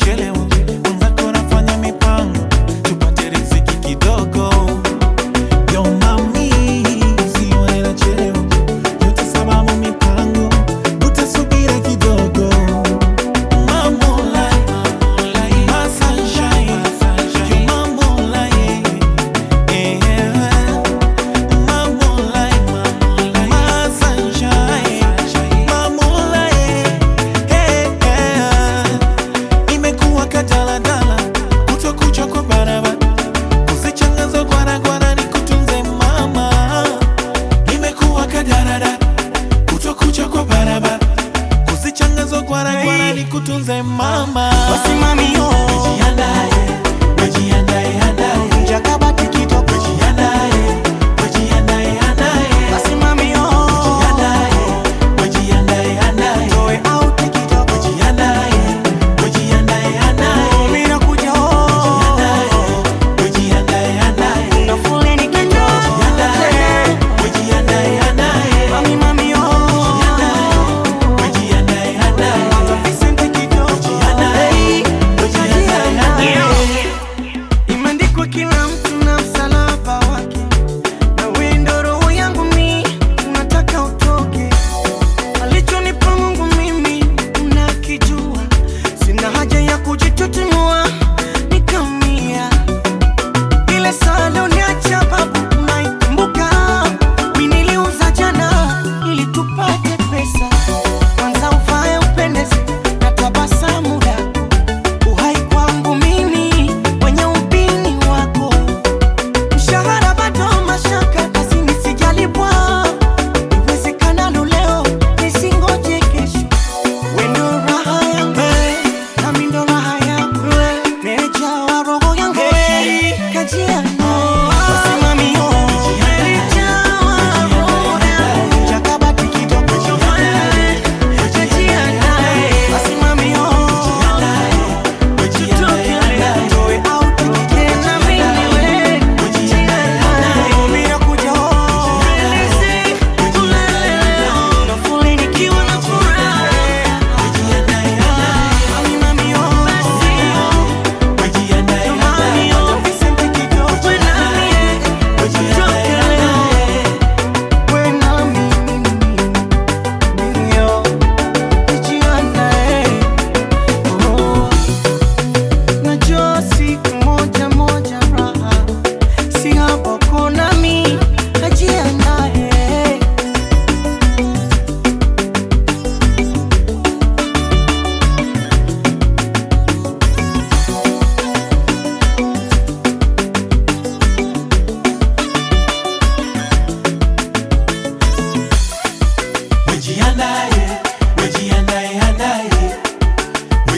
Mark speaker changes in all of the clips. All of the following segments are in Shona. Speaker 1: chilling siku mama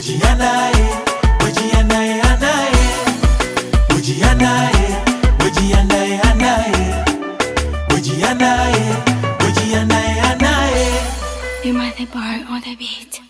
Speaker 1: You might
Speaker 2: be born on the beat.